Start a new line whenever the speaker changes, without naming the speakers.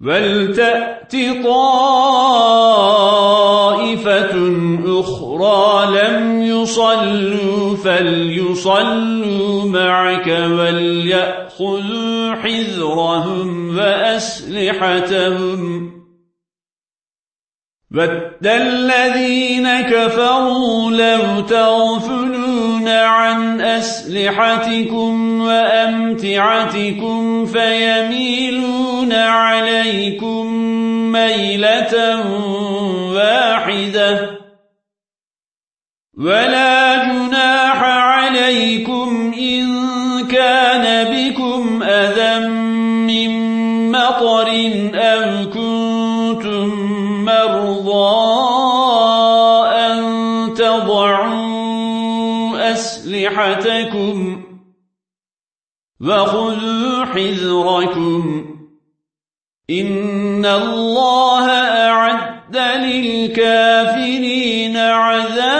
وَلْتَأْتِ طَائِفَةٌ أُخْرَىٰ لَمْ يُصَلُّوا فَلْيُصَلُّوا مَعَكَ وَلْيَأْخُذُوا حِذْرَهُمْ وَأَسْلِحَتَهُمْ. وَدَّ الَّذِينَ كَفَرُوا لَوْ تَغْفُلُونَ عَنْ أَسْلِحَتِكُمْ وَأَمْتِعَتِكُمْ فَيَمِيلُونَ عَلَيْكُمْ مَيْلَةً وَاحِدَةً. وَلَا جُنَاحَ عَلَيْكُمْ إِن كَانَ بِكُمْ أَذًى مِّن مَّطَرٍ أَوْ كُنتُم مَّرْضَىٰ أَن تَضَعُوا أسلحتكم وخذوا حذركم. إن الله أعد للكافرين عذاب